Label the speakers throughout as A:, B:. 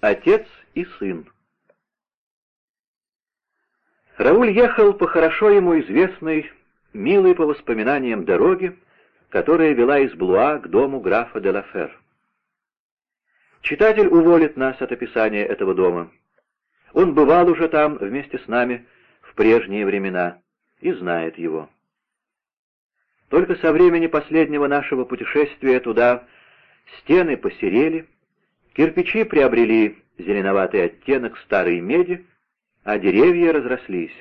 A: Отец и сын. Рауль ехал по хорошо ему известной, милой по воспоминаниям дороге, которая вела из Блуа к дому графа де Лафер. Читатель уволит нас от описания этого дома. Он бывал уже там вместе с нами в прежние времена и знает его. Только со времени последнего нашего путешествия туда стены посерели, кирпичи приобрели зеленоватый оттенок старой меди, а деревья разрослись.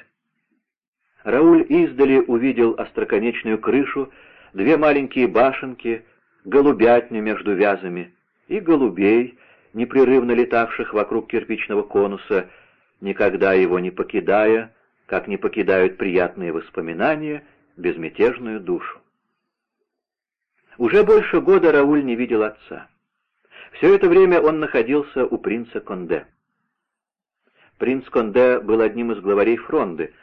A: Рауль издали увидел остроконечную крышу, две маленькие башенки, голубятню между вязами и голубей, непрерывно летавших вокруг кирпичного конуса, никогда его не покидая, как не покидают приятные воспоминания, безмятежную душу. Уже больше года Рауль не видел отца. Все это время он находился у принца Конде. Принц Конде был одним из главарей фронды.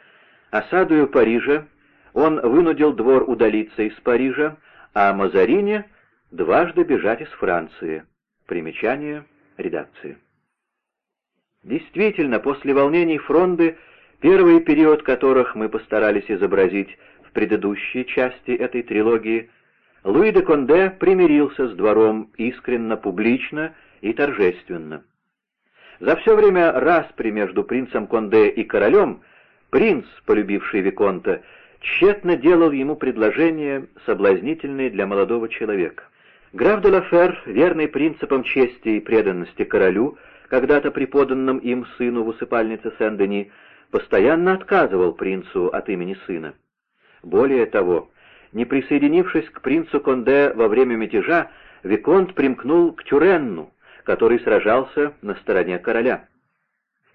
A: Осадую Парижа он вынудил двор удалиться из Парижа, а Мазарине дважды бежать из Франции. Примечание редакции. Действительно, после волнений фронды, первый период которых мы постарались изобразить в предыдущей части этой трилогии, Луи де Конде примирился с двором искренно, публично и торжественно. За все время распри между принцем Конде и королем принц, полюбивший Виконта, тщетно делал ему предложения, соблазнительные для молодого человека. Граф де Лафер, верный принципам чести и преданности королю, когда-то преподанным им сыну в усыпальнице Сен-Дени, постоянно отказывал принцу от имени сына. Более того, не присоединившись к принцу Конде во время мятежа, Виконт примкнул к Тюренну, который сражался на стороне короля.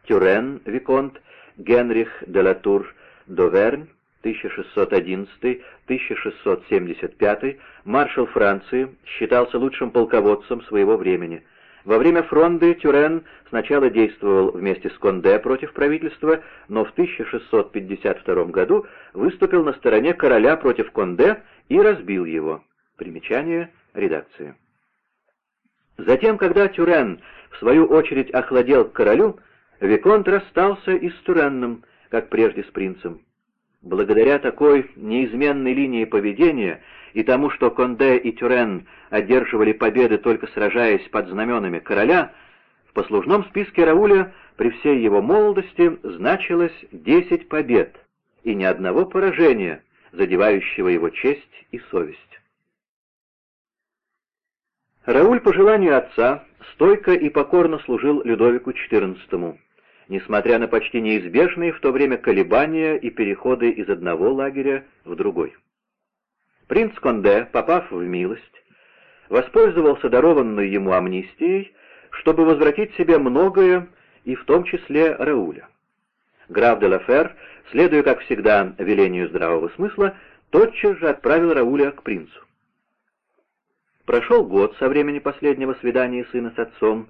A: Тюрен, Виконт, Генрих де Латур Довернь, 1611-1675, маршал Франции, считался лучшим полководцем своего времени. Во время фронды Тюрен сначала действовал вместе с Конде против правительства, но в 1652 году выступил на стороне короля против Конде и разбил его. Примечание редакции. Затем, когда Тюрен, в свою очередь, охладел к королю, Виконт расстался и с Тюренным, как прежде с принцем. Благодаря такой неизменной линии поведения и тому, что Конде и Тюрен одерживали победы, только сражаясь под знаменами короля, в послужном списке Рауля при всей его молодости значилось десять побед и ни одного поражения, задевающего его честь и совесть. Рауль по желанию отца стойко и покорно служил Людовику XIV несмотря на почти неизбежные в то время колебания и переходы из одного лагеря в другой. Принц Конде, попав в милость, воспользовался дарованной ему амнистией, чтобы возвратить себе многое, и в том числе Рауля. Граф де Лафер, следуя, как всегда, велению здравого смысла, тотчас же отправил Рауля к принцу. Прошел год со времени последнего свидания сына с отцом,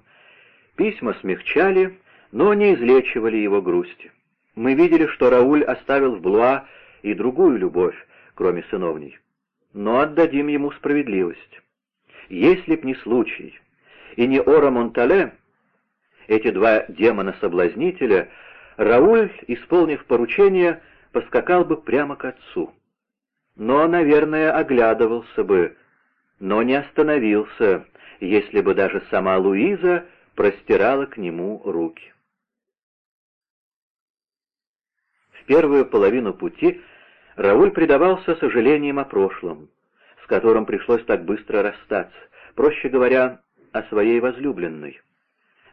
A: письма смягчали, но не излечивали его грусти. Мы видели, что Рауль оставил в Блуа и другую любовь, кроме сыновней. Но отдадим ему справедливость. Если б не случай, и не Ора Монтале, эти два демона-соблазнителя, Рауль, исполнив поручение, поскакал бы прямо к отцу. Но, наверное, оглядывался бы, но не остановился, если бы даже сама Луиза простирала к нему руки. Первую половину пути Рауль предавался сожалениям о прошлом, с которым пришлось так быстро расстаться, проще говоря, о своей возлюбленной.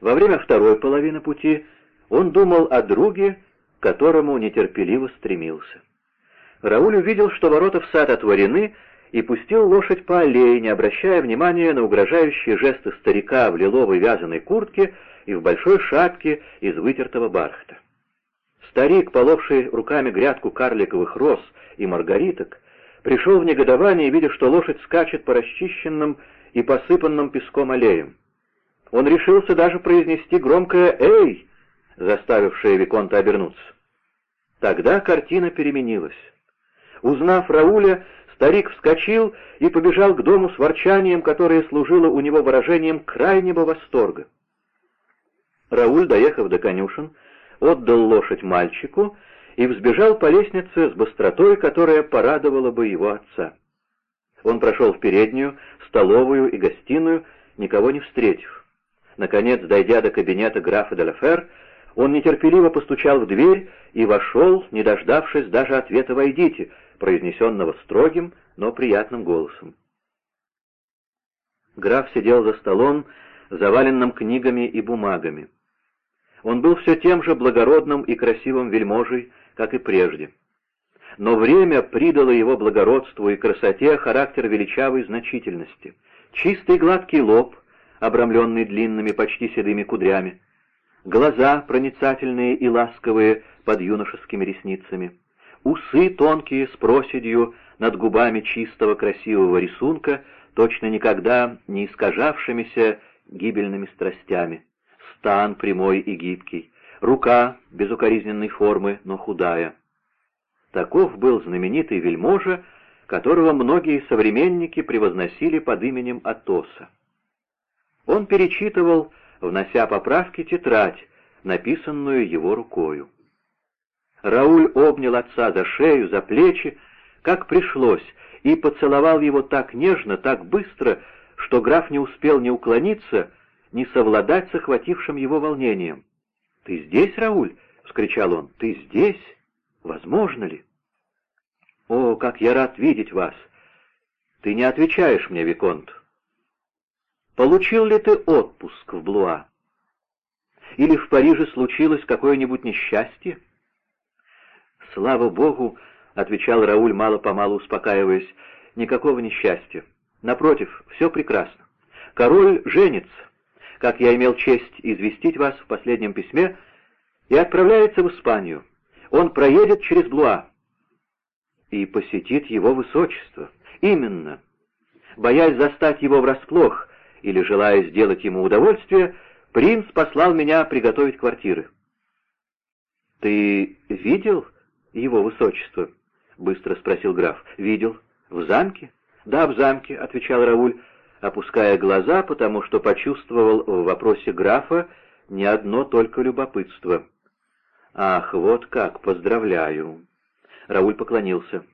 A: Во время второй половины пути он думал о друге, к которому нетерпеливо стремился. Рауль увидел, что ворота в сад отворены, и пустил лошадь по аллее, не обращая внимания на угрожающие жесты старика в лиловой вязаной куртке и в большой шапке из вытертого бархата. Старик, половший руками грядку карликовых роз и маргариток, пришел в негодование, видя, что лошадь скачет по расчищенным и посыпанным песком аллеям. Он решился даже произнести громкое «Эй!», заставившее Виконта обернуться. Тогда картина переменилась. Узнав Рауля, старик вскочил и побежал к дому с ворчанием, которое служило у него выражением крайнего восторга. Рауль, доехав до конюшен, отдал лошадь мальчику и взбежал по лестнице с быстротой, которая порадовала бы его отца. Он прошел в переднюю, столовую и гостиную, никого не встретив. Наконец, дойдя до кабинета графа Деляфер, он нетерпеливо постучал в дверь и вошел, не дождавшись даже ответа «Войдите», произнесенного строгим, но приятным голосом. Граф сидел за столом, заваленным книгами и бумагами. Он был все тем же благородным и красивым вельможей, как и прежде. Но время придало его благородству и красоте характер величавой значительности. Чистый гладкий лоб, обрамленный длинными почти седыми кудрями, глаза проницательные и ласковые под юношескими ресницами, усы тонкие с проседью над губами чистого красивого рисунка, точно никогда не искажавшимися гибельными страстями, стан прямой и гибкий, рука безукоризненной формы, но худая. Таков был знаменитый вельможа, которого многие современники превозносили под именем Атоса. Он перечитывал, внося поправки, тетрадь, написанную его рукою. Рауль обнял отца за шею, за плечи, как пришлось, и поцеловал его так нежно, так быстро, что граф не успел ни уклониться, ни совладать с охватившим его волнением. «Ты здесь, Рауль?» — вскричал он. «Ты здесь? Возможно ли?» «О, как я рад видеть вас! Ты не отвечаешь мне, Виконт. Получил ли ты отпуск в Блуа? Или в Париже случилось какое-нибудь несчастье?» «Слава Богу!» — отвечал Рауль, мало-помалу успокаиваясь. «Никакого несчастья. Напротив, все прекрасно. Король женится, как я имел честь известить вас в последнем письме, и отправляется в Испанию. Он проедет через Блуа и посетит его высочество. Именно. Боясь застать его врасплох или желая сделать ему удовольствие, принц послал меня приготовить квартиры. «Ты видел его высочество?» — быстро спросил граф. «Видел. В замке?» «Да, в замке», — отвечал Рауль, опуская глаза, потому что почувствовал в вопросе графа не одно только любопытство. «Ах, вот как, поздравляю!» Рауль поклонился.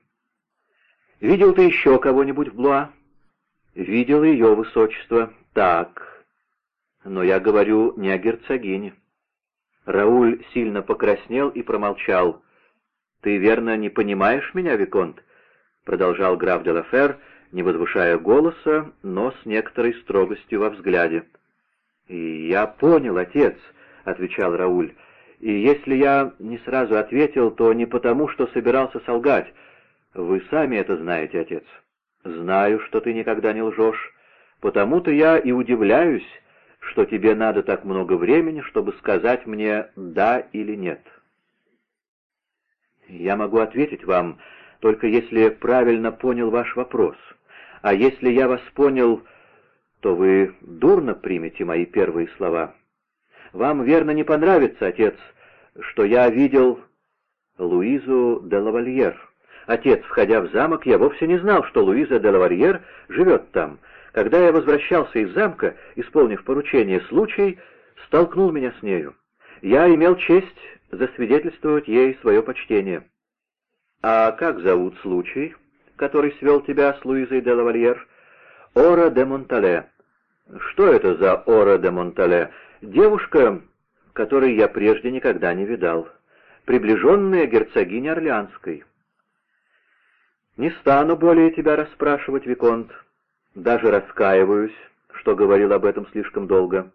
A: «Видел ты еще кого-нибудь в Блуа?» «Видел ее высочество. Так. Но я говорю не о герцогине». Рауль сильно покраснел и промолчал. «Ты верно не понимаешь меня, Виконт?» — продолжал граф де Лафер, не возвышая голоса, но с некоторой строгостью во взгляде. «Я понял, отец», — отвечал Рауль. И если я не сразу ответил, то не потому, что собирался солгать. Вы сами это знаете, отец. Знаю, что ты никогда не лжешь. Потому-то я и удивляюсь, что тебе надо так много времени, чтобы сказать мне «да» или «нет». Я могу ответить вам, только если правильно понял ваш вопрос. А если я вас понял, то вы дурно примете мои первые слова. Вам, верно, не понравится, отец, что я видел Луизу де Лавальер. Отец, входя в замок, я вовсе не знал, что Луиза де Лавальер живет там. Когда я возвращался из замка, исполнив поручение, случай столкнул меня с нею. Я имел честь засвидетельствовать ей свое почтение. «А как зовут случай, который свел тебя с Луизой де Лавальер?» «Ора де Монтале». «Что это за Ора де Монтале?» Девушка, которой я прежде никогда не видал, приближенная герцогиня Орлеанской. Не стану более тебя расспрашивать, Виконт, даже раскаиваюсь, что говорил об этом слишком долго.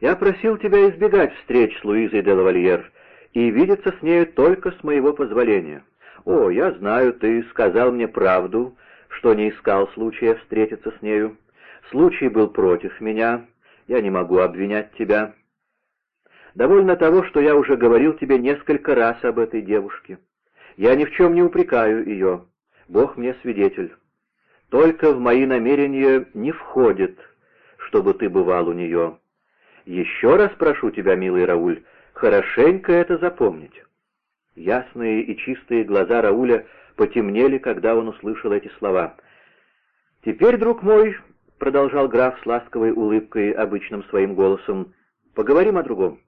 A: Я просил тебя избегать встреч с Луизой де Лавальер и видеться с нею только с моего позволения. О, я знаю, ты сказал мне правду, что не искал случая встретиться с нею. Случай был против меня, я не могу обвинять тебя. Довольно того, что я уже говорил тебе несколько раз об этой девушке. Я ни в чем не упрекаю ее. Бог мне свидетель. Только в мои намерения не входит, чтобы ты бывал у нее. Еще раз прошу тебя, милый Рауль, хорошенько это запомнить. Ясные и чистые глаза Рауля потемнели, когда он услышал эти слова. «Теперь, друг мой, продолжал граф с ласковой улыбкой, обычным своим голосом, Поговорим о другом.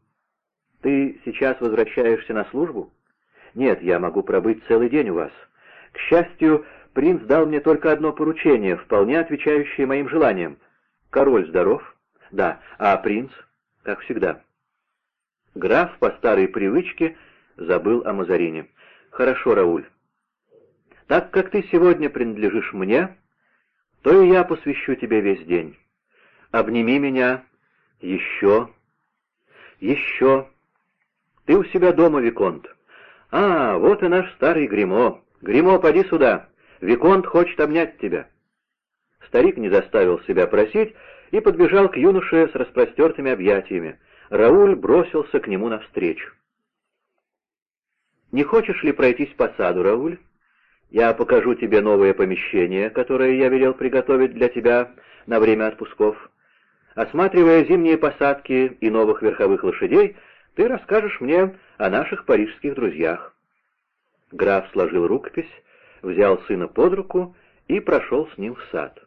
A: Ты сейчас возвращаешься на службу? Нет, я могу пробыть целый день у вас. К счастью, принц дал мне только одно поручение, вполне отвечающее моим желаниям. Король здоров? Да. А принц? Как всегда. Граф по старой привычке забыл о Мазарине. Хорошо, Рауль. Так как ты сегодня принадлежишь мне, то и я посвящу тебе весь день. Обними меня еще, еще. Ты у себя дома, Виконт. А, вот и наш старый Гримо. Гримо, поди сюда. Виконт хочет обнять тебя. Старик не заставил себя просить и подбежал к юноше с распростертыми объятиями. Рауль бросился к нему навстречу. «Не хочешь ли пройтись по саду, Рауль? Я покажу тебе новое помещение, которое я велел приготовить для тебя на время отпусков. Осматривая зимние посадки и новых верховых лошадей, ты расскажешь мне о наших парижских друзьях». Граф сложил рукопись, взял сына под руку и прошел с ним в сад.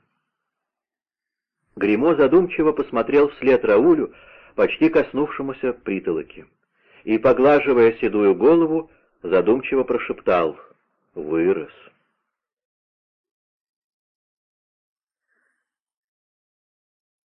A: Гримо задумчиво посмотрел вслед Раулю, почти коснувшемуся притолоки, и, поглаживая седую голову, задумчиво прошептал «Вырос».